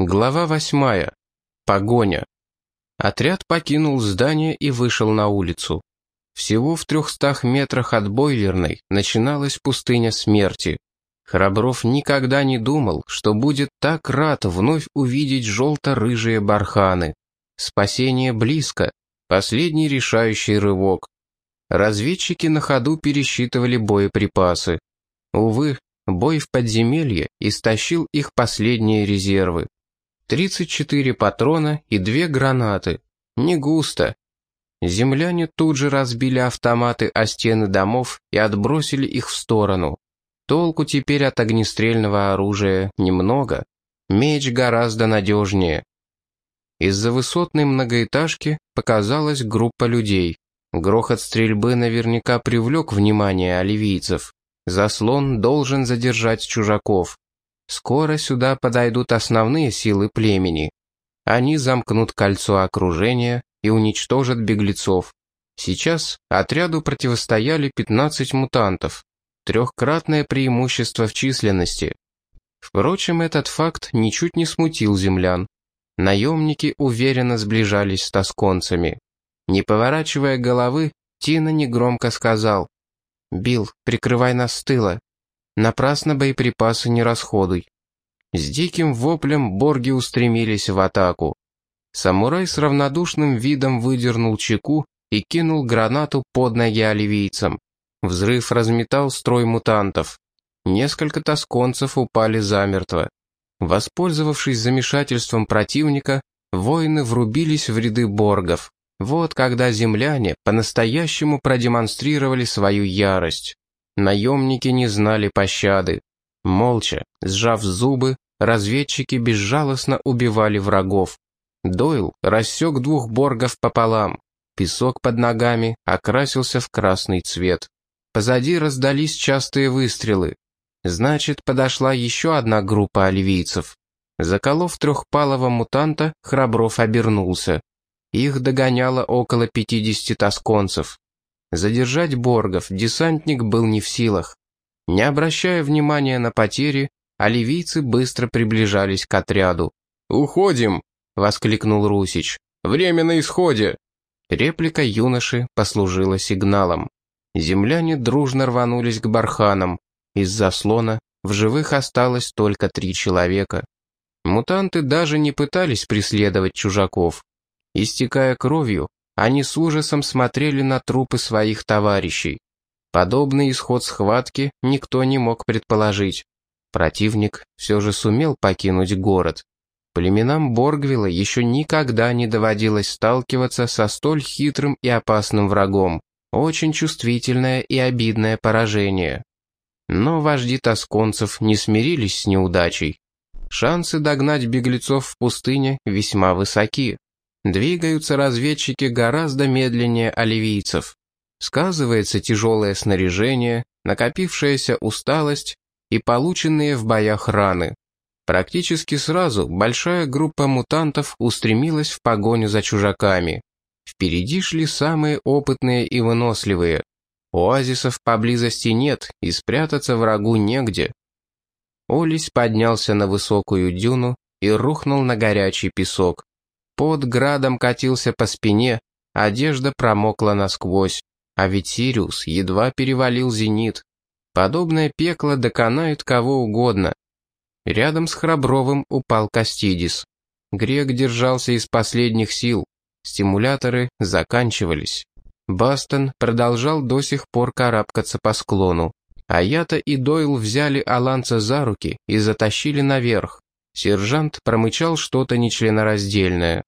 Глава восьмая. Погоня. Отряд покинул здание и вышел на улицу. Всего в трехстах метрах от бойлерной начиналась пустыня смерти. Храбров никогда не думал, что будет так рад вновь увидеть желто-рыжие барханы. Спасение близко, последний решающий рывок. Разведчики на ходу пересчитывали боеприпасы. Увы, бой в подземелье истощил их последние резервы. 34 патрона и две гранаты. Не густо. Земляне тут же разбили автоматы о стены домов и отбросили их в сторону. Толку теперь от огнестрельного оружия немного. Меч гораздо надежнее. Из-за высотной многоэтажки показалась группа людей. Грохот стрельбы наверняка привлек внимание оливийцев. Заслон должен задержать чужаков. Скоро сюда подойдут основные силы племени. Они замкнут кольцо окружения и уничтожат беглецов. Сейчас отряду противостояли 15 мутантов. Трехкратное преимущество в численности. Впрочем, этот факт ничуть не смутил землян. Наемники уверенно сближались с тосконцами. Не поворачивая головы, Тина негромко сказал. «Билл, прикрывай нас с тыла. Напрасно боеприпасы не расходуй. С диким воплем борги устремились в атаку. Самурай с равнодушным видом выдернул чеку и кинул гранату под ноги оливийцам. Взрыв разметал строй мутантов. Несколько тосконцев упали замертво. Воспользовавшись замешательством противника, воины врубились в ряды боргов. Вот когда земляне по-настоящему продемонстрировали свою ярость. Наемники не знали пощады. Молча, сжав зубы, разведчики безжалостно убивали врагов. Дойл рассек двух боргов пополам. Песок под ногами окрасился в красный цвет. Позади раздались частые выстрелы. Значит, подошла еще одна группа оливийцев. Заколов трехпалого мутанта, Храбров обернулся. Их догоняло около пятидесяти тосконцев. Задержать боргов десантник был не в силах. Не обращая внимания на потери, оливийцы быстро приближались к отряду. «Уходим!» — воскликнул Русич. «Время на исходе!» Реплика юноши послужила сигналом. Земляне дружно рванулись к барханам. Из заслона в живых осталось только три человека. Мутанты даже не пытались преследовать чужаков. Истекая кровью, они с ужасом смотрели на трупы своих товарищей. Подобный исход схватки никто не мог предположить. Противник все же сумел покинуть город. Племенам Боргвилла еще никогда не доводилось сталкиваться со столь хитрым и опасным врагом. Очень чувствительное и обидное поражение. Но вожди тосконцев не смирились с неудачей. Шансы догнать беглецов в пустыне весьма высоки. Двигаются разведчики гораздо медленнее оливийцев. Сказывается тяжелое снаряжение, накопившаяся усталость и полученные в боях раны. Практически сразу большая группа мутантов устремилась в погоню за чужаками. Впереди шли самые опытные и выносливые. Оазисов поблизости нет, и спрятаться врагу негде. Олесь поднялся на высокую дюну и рухнул на горячий песок. Под градом катился по спине, одежда промокла насквозь, а ведь Сириус едва перевалил зенит. Подобное пекло доконает кого угодно. Рядом с Храбровым упал Кастидис. Грек держался из последних сил. Стимуляторы заканчивались. Бастон продолжал до сих пор карабкаться по склону. Аята и Дойл взяли Аланца за руки и затащили наверх. Сержант промычал что-то нечленораздельное.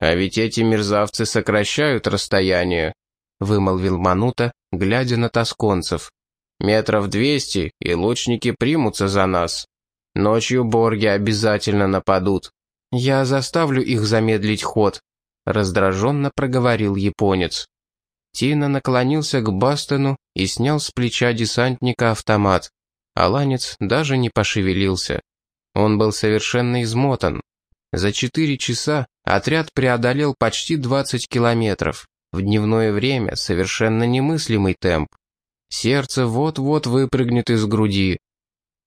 «А ведь эти мерзавцы сокращают расстояние», — вымолвил Манута, глядя на тосконцев. «Метров двести, и лучники примутся за нас. Ночью борги обязательно нападут. Я заставлю их замедлить ход», — раздраженно проговорил японец. Тина наклонился к Бастону и снял с плеча десантника автомат. Аланец даже не пошевелился. Он был совершенно измотан. За четыре часа отряд преодолел почти 20 километров. В дневное время совершенно немыслимый темп. Сердце вот-вот выпрыгнет из груди.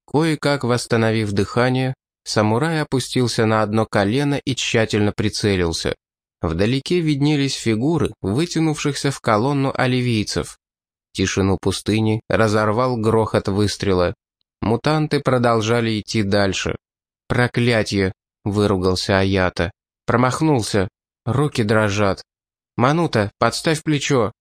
Кое-как восстановив дыхание, Самурай опустился на одно колено и тщательно прицелился. Вдалеке виднелись фигуры, вытянувшихся в колонну оливийцев. Тишину пустыни разорвал грохот выстрела. Мутанты продолжали идти дальше. «Проклятье!» — выругался Аята. «Промахнулся. Руки дрожат. Манута, подставь плечо!»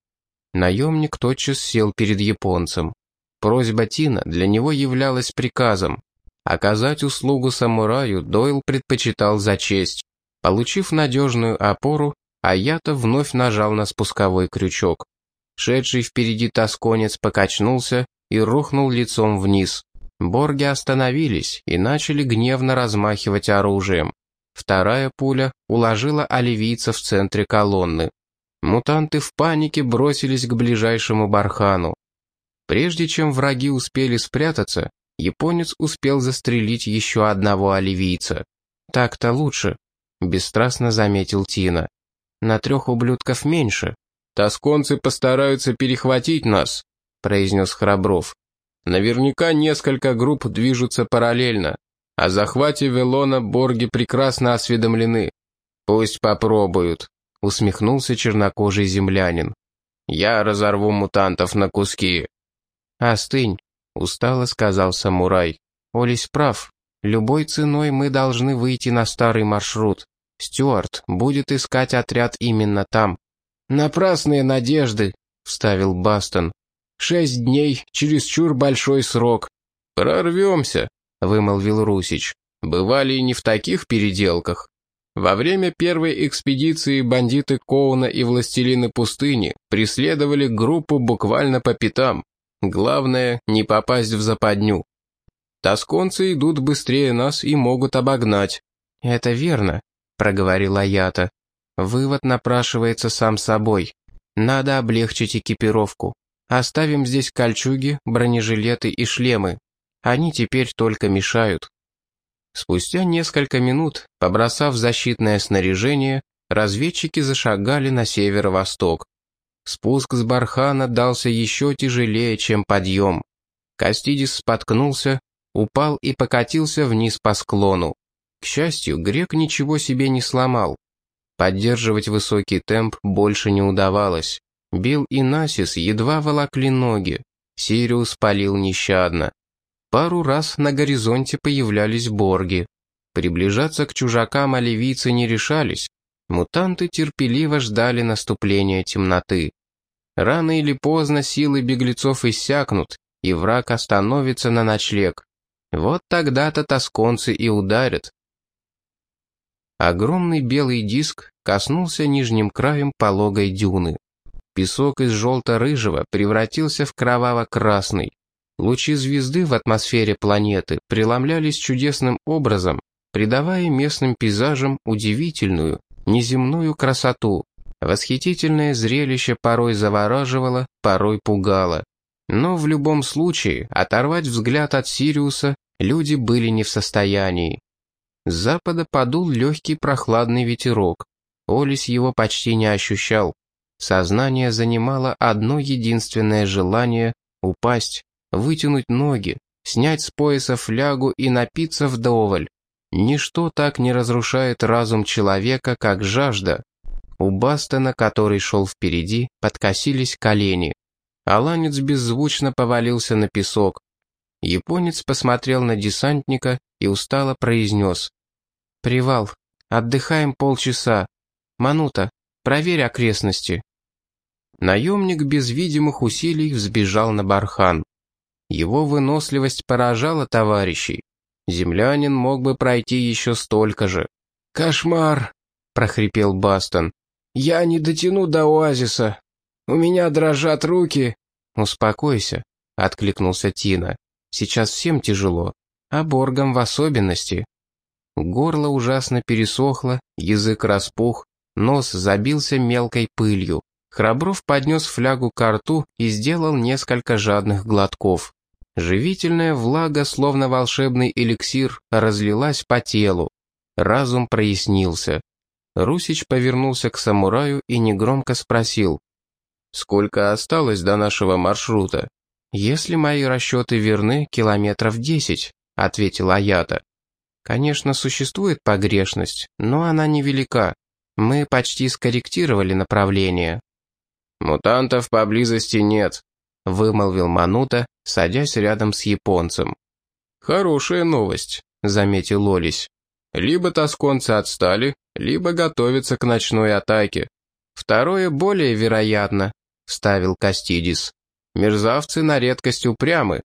Наемник тотчас сел перед японцем. Просьба Тина для него являлась приказом. Оказать услугу самураю Дойл предпочитал за честь. Получив надежную опору, Аята вновь нажал на спусковой крючок. Шедший впереди тосконец покачнулся и рухнул лицом вниз. Борги остановились и начали гневно размахивать оружием. Вторая пуля уложила оливийца в центре колонны. Мутанты в панике бросились к ближайшему бархану. Прежде чем враги успели спрятаться, японец успел застрелить еще одного оливийца. «Так-то лучше», — бесстрастно заметил Тина. «На трех ублюдков меньше». «Тосконцы постараются перехватить нас», — произнес Храбров. «Наверняка несколько групп движутся параллельно. О захвате Велона борги прекрасно осведомлены. Пусть попробуют», — усмехнулся чернокожий землянин. «Я разорву мутантов на куски». «Остынь», — устало сказал самурай. «Олесь прав. Любой ценой мы должны выйти на старый маршрут. Стюарт будет искать отряд именно там». «Напрасные надежды», — вставил Бастон. «Шесть дней, чересчур большой срок». «Прорвемся», — вымолвил Русич. «Бывали и не в таких переделках. Во время первой экспедиции бандиты Коуна и Властелины пустыни преследовали группу буквально по пятам. Главное, не попасть в западню. Тосконцы идут быстрее нас и могут обогнать». «Это верно», — проговорила Аята. Вывод напрашивается сам собой. Надо облегчить экипировку. Оставим здесь кольчуги, бронежилеты и шлемы. Они теперь только мешают. Спустя несколько минут, побросав защитное снаряжение, разведчики зашагали на северо-восток. Спуск с бархана дался еще тяжелее, чем подъем. Кастидис споткнулся, упал и покатился вниз по склону. К счастью, грек ничего себе не сломал. Поддерживать высокий темп больше не удавалось. Билл и Насис едва волокли ноги. Сириус палил нещадно. Пару раз на горизонте появлялись борги. Приближаться к чужакам оливийцы не решались. Мутанты терпеливо ждали наступления темноты. Рано или поздно силы беглецов иссякнут, и враг остановится на ночлег. Вот тогда-то тосконцы и ударят. Огромный белый диск коснулся нижним краем пологой дюны. Песок из желто-рыжего превратился в кроваво-красный. Лучи звезды в атмосфере планеты преломлялись чудесным образом, придавая местным пейзажам удивительную, неземную красоту. Восхитительное зрелище порой завораживало, порой пугало. Но в любом случае оторвать взгляд от Сириуса люди были не в состоянии. С запада подул легкий прохладный ветерок. Олис его почти не ощущал. Сознание занимало одно единственное желание — упасть, вытянуть ноги, снять с пояса флягу и напиться вдоволь. Ничто так не разрушает разум человека, как жажда. У Бастона, который шел впереди, подкосились колени. Аланец беззвучно повалился на песок. Японец посмотрел на десантника и устало произнес. «Привал. Отдыхаем полчаса. Манута, проверь окрестности». Наемник без видимых усилий взбежал на бархан. Его выносливость поражала товарищей. Землянин мог бы пройти еще столько же. «Кошмар!» — прохрипел Бастон. «Я не дотяну до оазиса. У меня дрожат руки». «Успокойся», — откликнулся Тина. «Сейчас всем тяжело, а Боргам в особенности». Горло ужасно пересохло, язык распух, нос забился мелкой пылью. Храбров поднес флягу к рту и сделал несколько жадных глотков. Живительная влага, словно волшебный эликсир, разлилась по телу. Разум прояснился. Русич повернулся к самураю и негромко спросил. «Сколько осталось до нашего маршрута?» «Если мои расчеты верны, километров десять», — ответил Аята. Конечно, существует погрешность, но она невелика. Мы почти скорректировали направление. «Мутантов поблизости нет», — вымолвил Манута, садясь рядом с японцем. «Хорошая новость», — заметил Олесь. «Либо тосконцы отстали, либо готовятся к ночной атаке. Второе более вероятно», — вставил Кастидис. «Мерзавцы на редкость упрямы».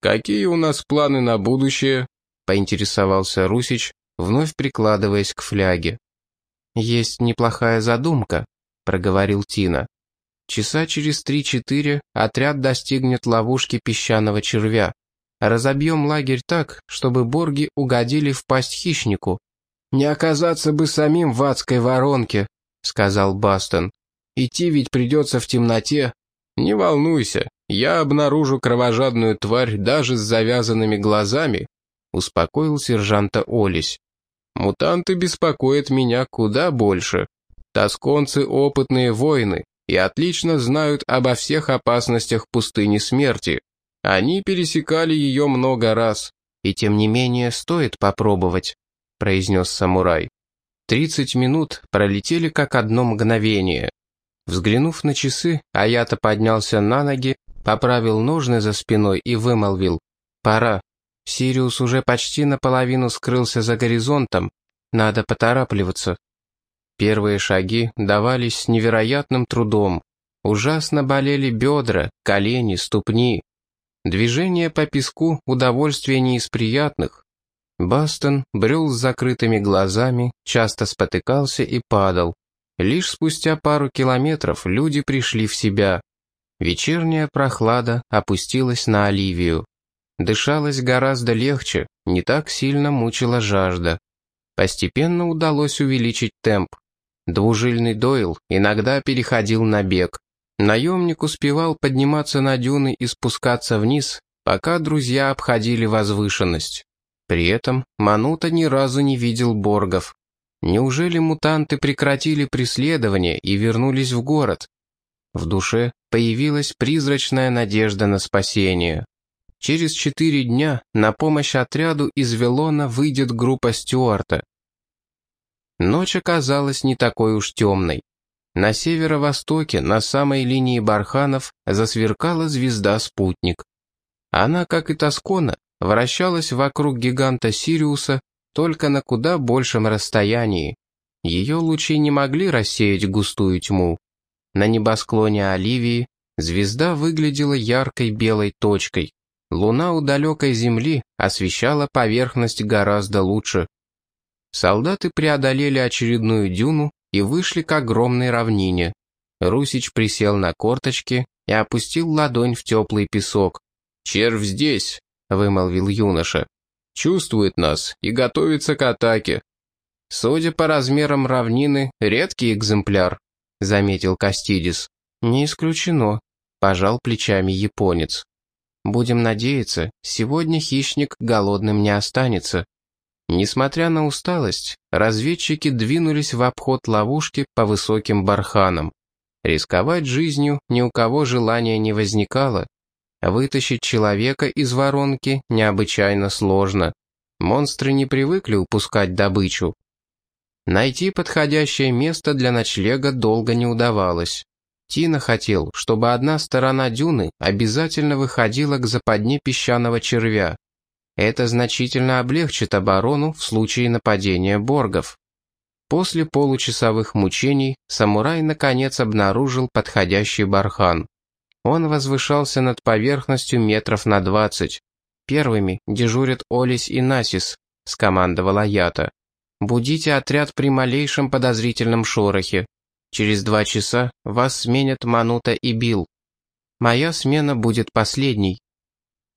«Какие у нас планы на будущее?» — поинтересовался Русич, вновь прикладываясь к фляге. «Есть неплохая задумка», — проговорил Тина. «Часа через три-четыре отряд достигнет ловушки песчаного червя. Разобьем лагерь так, чтобы борги угодили в пасть хищнику». «Не оказаться бы самим в адской воронке», — сказал Бастон. «Идти ведь придется в темноте». «Не волнуйся, я обнаружу кровожадную тварь даже с завязанными глазами успокоил сержанта Олесь. «Мутанты беспокоят меня куда больше. Тосконцы — опытные воины и отлично знают обо всех опасностях пустыни смерти. Они пересекали ее много раз, и тем не менее стоит попробовать», — произнес самурай. Тридцать минут пролетели как одно мгновение. Взглянув на часы, Аята поднялся на ноги, поправил ножны за спиной и вымолвил «Пора». Сириус уже почти наполовину скрылся за горизонтом. Надо поторапливаться. Первые шаги давались с невероятным трудом. Ужасно болели бедра, колени, ступни. Движение по песку — удовольствие не из приятных. Бастон брел с закрытыми глазами, часто спотыкался и падал. Лишь спустя пару километров люди пришли в себя. Вечерняя прохлада опустилась на Оливию. Дышалось гораздо легче, не так сильно мучила жажда. Постепенно удалось увеличить темп. Двужильный Дойл иногда переходил на бег. Наемник успевал подниматься на дюны и спускаться вниз, пока друзья обходили возвышенность. При этом Манута ни разу не видел боргов. Неужели мутанты прекратили преследование и вернулись в город? В душе появилась призрачная надежда на спасение. Через четыре дня на помощь отряду из Велона выйдет группа Стюарта. Ночь оказалась не такой уж темной. На северо-востоке, на самой линии барханов, засверкала звезда-спутник. Она, как и Тоскона, вращалась вокруг гиганта Сириуса, только на куда большем расстоянии. Ее лучи не могли рассеять густую тьму. На небосклоне Оливии звезда выглядела яркой белой точкой. Луна у далекой Земли освещала поверхность гораздо лучше. Солдаты преодолели очередную дюну и вышли к огромной равнине. Русич присел на корточки и опустил ладонь в теплый песок. «Червь здесь», — вымолвил юноша. «Чувствует нас и готовится к атаке». «Судя по размерам равнины, редкий экземпляр», — заметил Кастидис. «Не исключено», — пожал плечами японец. Будем надеяться, сегодня хищник голодным не останется. Несмотря на усталость, разведчики двинулись в обход ловушки по высоким барханам. Рисковать жизнью ни у кого желания не возникало. Вытащить человека из воронки необычайно сложно. Монстры не привыкли упускать добычу. Найти подходящее место для ночлега долго не удавалось. Тина хотел, чтобы одна сторона дюны обязательно выходила к западне песчаного червя. Это значительно облегчит оборону в случае нападения боргов. После получасовых мучений самурай наконец обнаружил подходящий бархан. Он возвышался над поверхностью метров на двадцать. Первыми дежурят Олис и Насис, скомандовала Ята. «Будите отряд при малейшем подозрительном шорохе. Через два часа вас сменят Манута и Бил. Моя смена будет последней.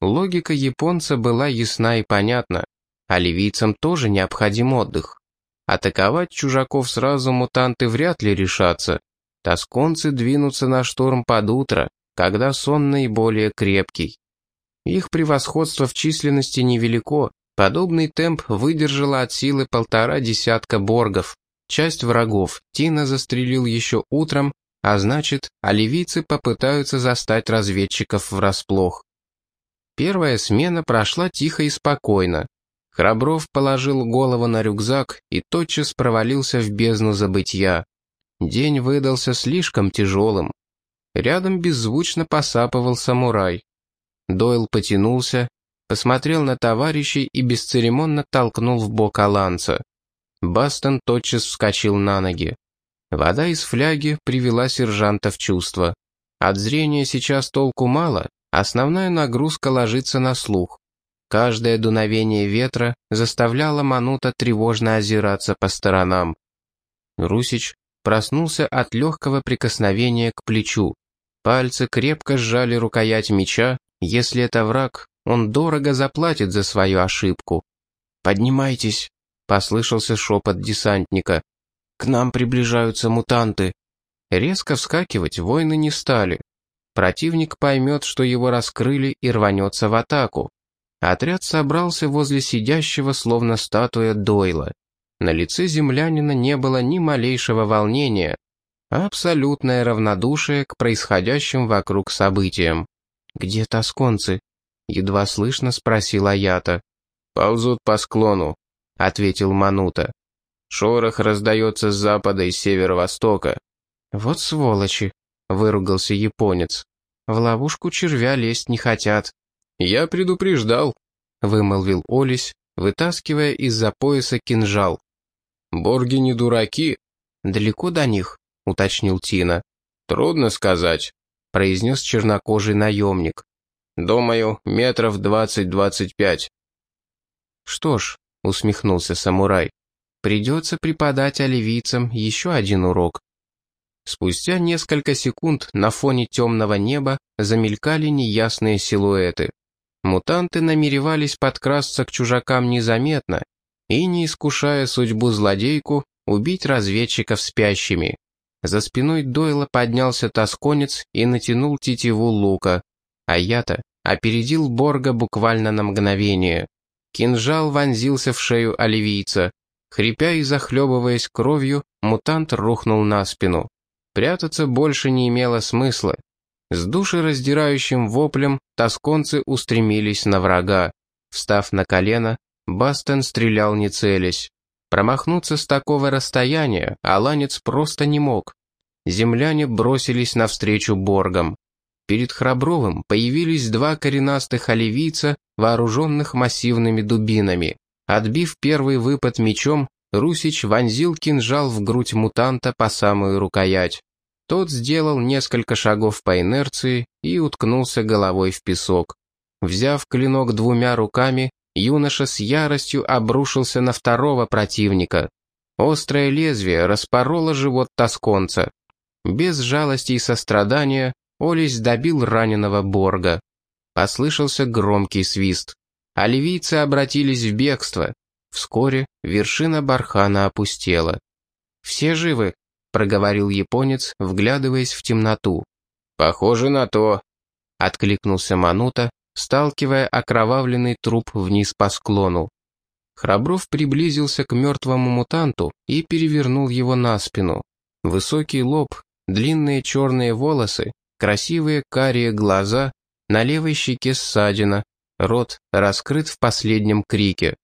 Логика японца была ясна и понятна. А ливийцам тоже необходим отдых. Атаковать чужаков сразу мутанты вряд ли решатся. Тосконцы двинутся на штурм под утро, когда сон наиболее крепкий. Их превосходство в численности невелико, подобный темп выдержала от силы полтора десятка боргов. Часть врагов Тина застрелил еще утром, а значит, оливийцы попытаются застать разведчиков врасплох. Первая смена прошла тихо и спокойно. Храбров положил голову на рюкзак и тотчас провалился в бездну забытья. День выдался слишком тяжелым. Рядом беззвучно посапывал самурай. Дойл потянулся, посмотрел на товарищей и бесцеремонно толкнул в бок Аланца. Бастон тотчас вскочил на ноги. Вода из фляги привела сержанта в чувство. От зрения сейчас толку мало, основная нагрузка ложится на слух. Каждое дуновение ветра заставляло Манута тревожно озираться по сторонам. Русич проснулся от легкого прикосновения к плечу. Пальцы крепко сжали рукоять меча, если это враг, он дорого заплатит за свою ошибку. «Поднимайтесь», — послышался шепот десантника. «К нам приближаются мутанты». Резко вскакивать воины не стали. Противник поймет, что его раскрыли и рванется в атаку. Отряд собрался возле сидящего, словно статуя Дойла. На лице землянина не было ни малейшего волнения, а абсолютное равнодушие к происходящим вокруг событиям. «Где тосконцы?» — едва слышно спросил Аята. «Ползут по склону», — ответил Манута. «Шорох раздается с запада и северо-востока». «Вот сволочи», — выругался японец. «В ловушку червя лезть не хотят». «Я предупреждал», — вымолвил Олесь, вытаскивая из-за пояса кинжал. «Борги не дураки». «Далеко до них?» — уточнил Тина. «Трудно сказать», — произнес чернокожий наемник. «Думаю, метров двадцать-двадцать пять». «Что ж», — усмехнулся самурай, — «придется преподать оливийцам еще один урок». Спустя несколько секунд на фоне темного неба замелькали неясные силуэты. Мутанты намеревались подкрасться к чужакам незаметно и, не искушая судьбу злодейку, убить разведчиков спящими. За спиной Дойла поднялся тосконец и натянул тетиву лука, а я-то опередил Борга буквально на мгновение. Кинжал вонзился в шею оливийца. Хрипя и захлебываясь кровью, мутант рухнул на спину. Прятаться больше не имело смысла. С душераздирающим воплем тосконцы устремились на врага. Встав на колено, Бастен стрелял не целясь. Промахнуться с такого расстояния Аланец просто не мог. Земляне бросились навстречу Боргам. Перед Храбровым появились два коренастых оливийца, вооруженных массивными дубинами. Отбив первый выпад мечом, Русич вонзил кинжал в грудь мутанта по самую рукоять. Тот сделал несколько шагов по инерции и уткнулся головой в песок. Взяв клинок двумя руками, юноша с яростью обрушился на второго противника. Острое лезвие распороло живот тосконца. Без жалости и сострадания Олесь добил раненого Борга. Послышался громкий свист. Оливийцы обратились в бегство. Вскоре вершина бархана опустела. «Все живы?» Проговорил японец, вглядываясь в темноту. «Похоже на то», — откликнулся Манута, сталкивая окровавленный труп вниз по склону. Храбров приблизился к мертвому мутанту и перевернул его на спину. Высокий лоб, длинные черные волосы, красивые карие глаза, на левой щеке ссадина, рот раскрыт в последнем крике.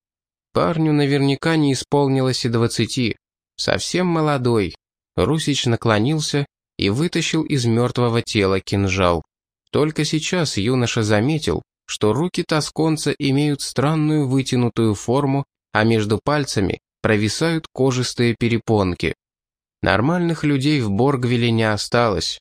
Парню наверняка не исполнилось и двадцати. Совсем молодой, Русич наклонился и вытащил из мертвого тела кинжал. Только сейчас юноша заметил, что руки тосконца имеют странную вытянутую форму, а между пальцами провисают кожистые перепонки. Нормальных людей в Боргвилле не осталось.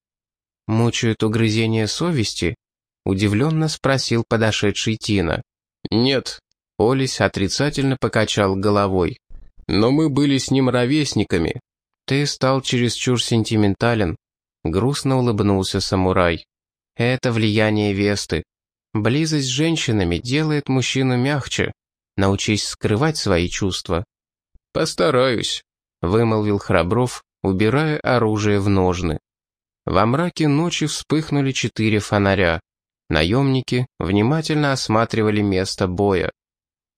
«Мучают угрызение совести?» — удивленно спросил подошедший Тина. «Нет», — Олесь отрицательно покачал головой. «Но мы были с ним ровесниками, «Ты стал чересчур сентиментален», — грустно улыбнулся самурай. «Это влияние Весты. Близость с женщинами делает мужчину мягче. Научись скрывать свои чувства». «Постараюсь», — вымолвил Храбров, убирая оружие в ножны. Во мраке ночи вспыхнули четыре фонаря. Наемники внимательно осматривали место боя.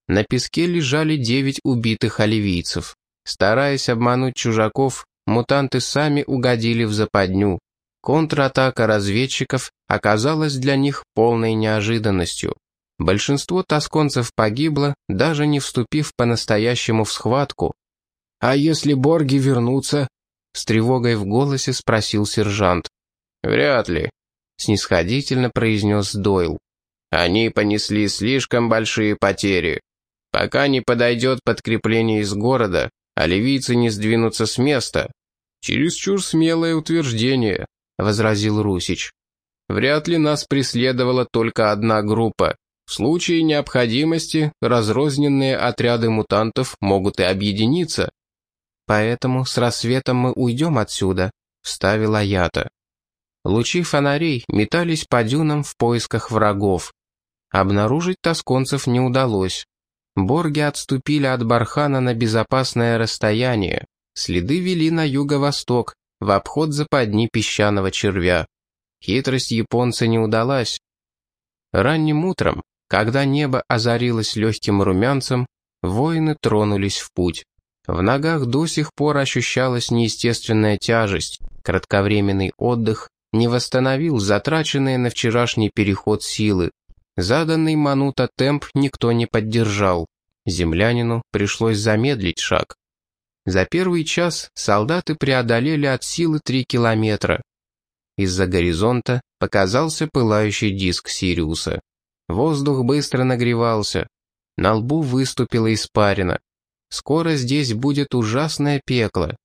На песке лежали девять убитых оливийцев. Стараясь обмануть чужаков, мутанты сами угодили в западню. Контратака разведчиков оказалась для них полной неожиданностью. Большинство тосконцев погибло, даже не вступив по-настоящему в схватку. «А если борги вернутся?» — с тревогой в голосе спросил сержант. «Вряд ли», — снисходительно произнес Дойл. «Они понесли слишком большие потери. Пока не подойдет подкрепление из города, а ливийцы не сдвинутся с места». «Чересчур смелое утверждение», — возразил Русич. «Вряд ли нас преследовала только одна группа. В случае необходимости разрозненные отряды мутантов могут и объединиться. Поэтому с рассветом мы уйдем отсюда», — вставила Ята. Лучи фонарей метались по дюнам в поисках врагов. Обнаружить тосконцев не удалось. Борги отступили от Бархана на безопасное расстояние. Следы вели на юго-восток, в обход западни песчаного червя. Хитрость японца не удалась. Ранним утром, когда небо озарилось легким румянцем, воины тронулись в путь. В ногах до сих пор ощущалась неестественная тяжесть, кратковременный отдых не восстановил затраченные на вчерашний переход силы. Заданный Манута темп никто не поддержал. Землянину пришлось замедлить шаг. За первый час солдаты преодолели от силы три километра. Из-за горизонта показался пылающий диск Сириуса. Воздух быстро нагревался. На лбу выступила испарина. Скоро здесь будет ужасное пекло.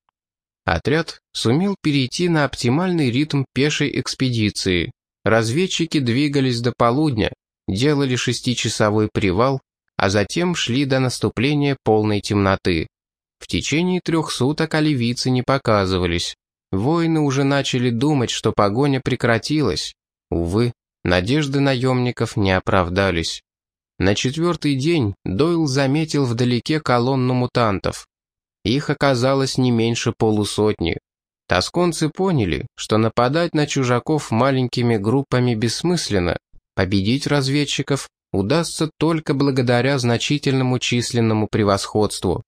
Отряд сумел перейти на оптимальный ритм пешей экспедиции. Разведчики двигались до полудня, делали шестичасовой привал, а затем шли до наступления полной темноты. В течение трех суток оливийцы не показывались. Воины уже начали думать, что погоня прекратилась. Увы, надежды наемников не оправдались. На четвертый день Дойл заметил вдалеке колонну мутантов. Их оказалось не меньше полусотни. Тосконцы поняли, что нападать на чужаков маленькими группами бессмысленно. Победить разведчиков удастся только благодаря значительному численному превосходству.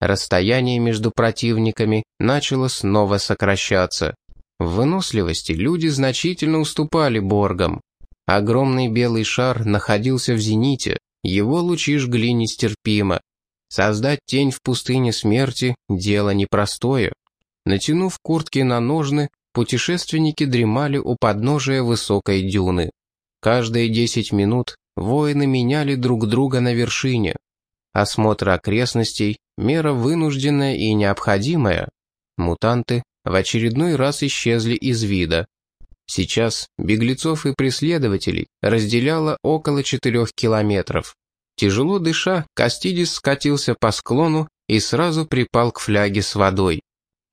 Расстояние между противниками начало снова сокращаться. В выносливости люди значительно уступали боргам. Огромный белый шар находился в зените, его лучи жгли нестерпимо. Создать тень в пустыне смерти – дело непростое. Натянув куртки на ножны, путешественники дремали у подножия высокой дюны. Каждые десять минут воины меняли друг друга на вершине. Осмотр окрестностей – мера вынужденная и необходимая. Мутанты в очередной раз исчезли из вида. Сейчас беглецов и преследователей разделяло около четырех километров. Тяжело дыша, Кастидис скатился по склону и сразу припал к фляге с водой.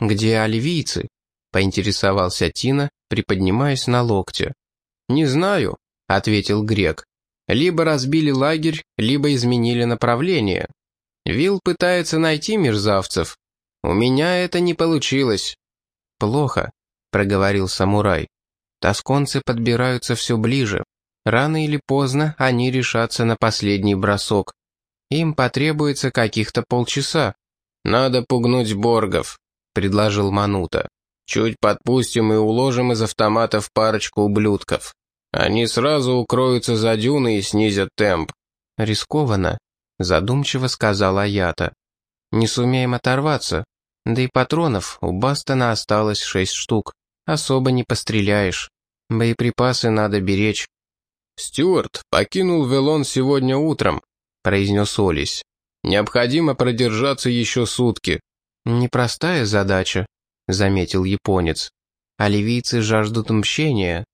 «Где оливийцы?» — поинтересовался Тина, приподнимаясь на локте. «Не знаю», — ответил грек. «Либо разбили лагерь, либо изменили направление. Вил пытается найти мерзавцев. У меня это не получилось». «Плохо», — проговорил самурай. «Тосконцы подбираются все ближе. Рано или поздно они решатся на последний бросок. Им потребуется каких-то полчаса. «Надо пугнуть боргов», — предложил Манута. «Чуть подпустим и уложим из автоматов парочку ублюдков. Они сразу укроются за дюны и снизят темп». «Рискованно», — задумчиво сказала Ята. «Не сумеем оторваться. Да и патронов у Бастона осталось шесть штук. Особо не постреляешь. Боеприпасы надо беречь. «Стюарт покинул Велон сегодня утром», — произнес Олесь. «Необходимо продержаться еще сутки». «Непростая задача», — заметил японец. «Оливийцы жаждут мщения».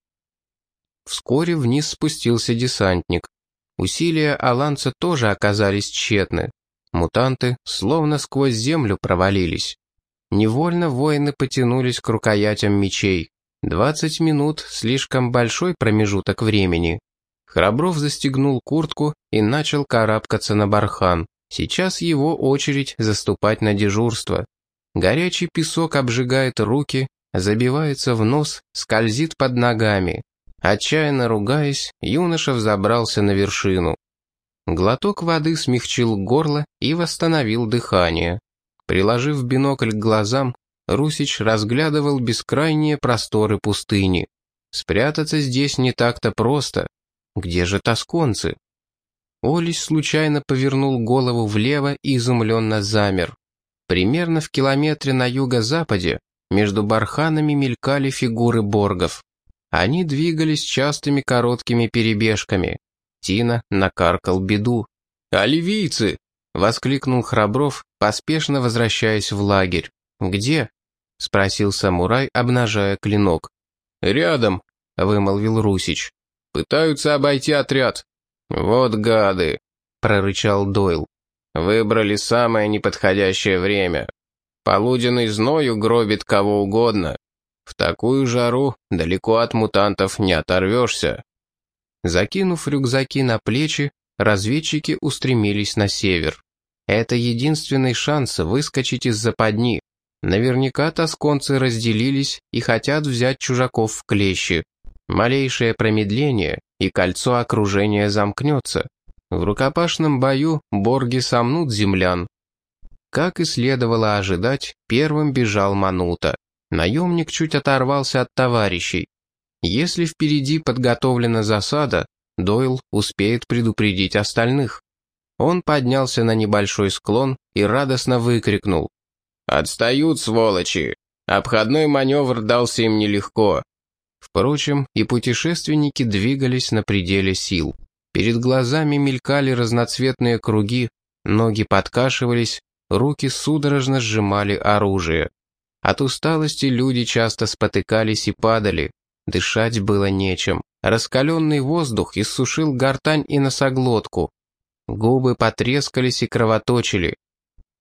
Вскоре вниз спустился десантник. Усилия Аланца тоже оказались тщетны. Мутанты словно сквозь землю провалились. Невольно воины потянулись к рукоятям мечей. Двадцать минут — слишком большой промежуток времени. Храбров застегнул куртку и начал карабкаться на бархан. Сейчас его очередь заступать на дежурство. Горячий песок обжигает руки, забивается в нос, скользит под ногами. Отчаянно ругаясь, юноша взобрался на вершину. Глоток воды смягчил горло и восстановил дыхание. Приложив бинокль к глазам, Русич разглядывал бескрайние просторы пустыни. Спрятаться здесь не так-то просто. Где же тосконцы? Олесь случайно повернул голову влево и изумленно замер. Примерно в километре на юго-западе между барханами мелькали фигуры боргов. Они двигались частыми короткими перебежками. Тина накаркал беду. «Оливийцы!» — воскликнул Храбров, поспешно возвращаясь в лагерь. «Где?» — спросил самурай, обнажая клинок. «Рядом», — вымолвил Русич. «Пытаются обойти отряд». «Вот гады», — прорычал Дойл. «Выбрали самое неподходящее время. Полуденный зною гробит кого угодно. В такую жару далеко от мутантов не оторвешься». Закинув рюкзаки на плечи, разведчики устремились на север. Это единственный шанс выскочить из западни. Наверняка тосконцы разделились и хотят взять чужаков в клещи. Малейшее промедление, и кольцо окружения замкнется. В рукопашном бою борги сомнут землян. Как и следовало ожидать, первым бежал Манута. Наемник чуть оторвался от товарищей. Если впереди подготовлена засада, Дойл успеет предупредить остальных. Он поднялся на небольшой склон и радостно выкрикнул. «Отстают, сволочи! Обходной маневр дался им нелегко». Впрочем, и путешественники двигались на пределе сил. Перед глазами мелькали разноцветные круги, ноги подкашивались, руки судорожно сжимали оружие. От усталости люди часто спотыкались и падали. Дышать было нечем. Раскаленный воздух иссушил гортань и носоглотку. Губы потрескались и кровоточили.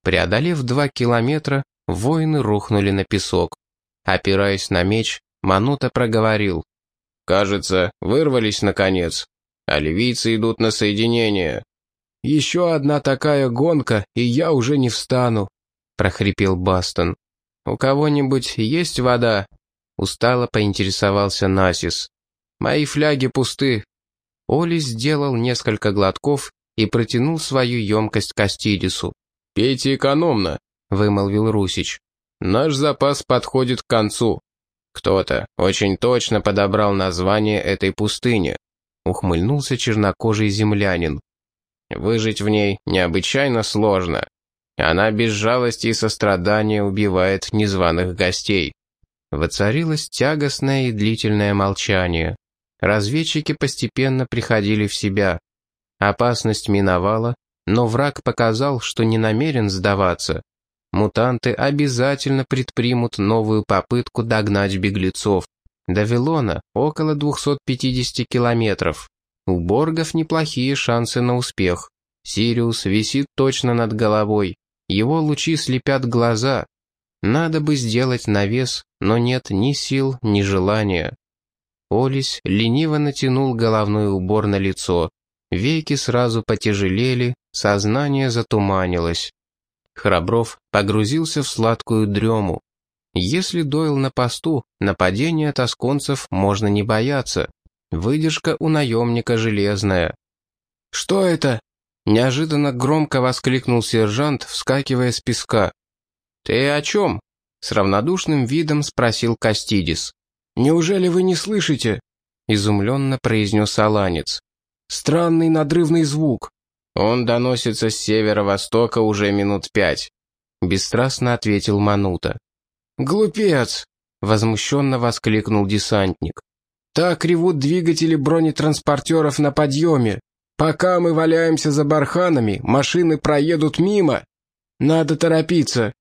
Преодолев два километра, воины рухнули на песок. Опираясь на меч, Манута проговорил. «Кажется, вырвались наконец. А ливийцы идут на соединение». «Еще одна такая гонка, и я уже не встану», — прохрипел Бастон. «У кого-нибудь есть вода?» — устало поинтересовался Насис. «Мои фляги пусты». Оли сделал несколько глотков и протянул свою емкость Кастидису. «Пейте экономно», — вымолвил Русич. «Наш запас подходит к концу». «Кто-то очень точно подобрал название этой пустыни», — ухмыльнулся чернокожий землянин. «Выжить в ней необычайно сложно. Она без жалости и сострадания убивает незваных гостей». Воцарилось тягостное и длительное молчание. Разведчики постепенно приходили в себя. Опасность миновала, но враг показал, что не намерен сдаваться. Мутанты обязательно предпримут новую попытку догнать беглецов. До Вилона около 250 километров. У Боргов неплохие шансы на успех. Сириус висит точно над головой. Его лучи слепят глаза. Надо бы сделать навес, но нет ни сил, ни желания. Олесь лениво натянул головной убор на лицо. Веки сразу потяжелели, сознание затуманилось. Храбров погрузился в сладкую дрему. Если Дойл на посту, нападения тосконцев можно не бояться. Выдержка у наемника железная. «Что это?» — неожиданно громко воскликнул сержант, вскакивая с песка. «Ты о чем?» — с равнодушным видом спросил Кастидис. «Неужели вы не слышите?» — изумленно произнес Аланец. Странный надрывный звук. Он доносится с северо-востока уже минут пять. Бесстрастно ответил Манута. «Глупец!» — возмущенно воскликнул десантник. «Так ревут двигатели бронетранспортеров на подъеме. Пока мы валяемся за барханами, машины проедут мимо. Надо торопиться.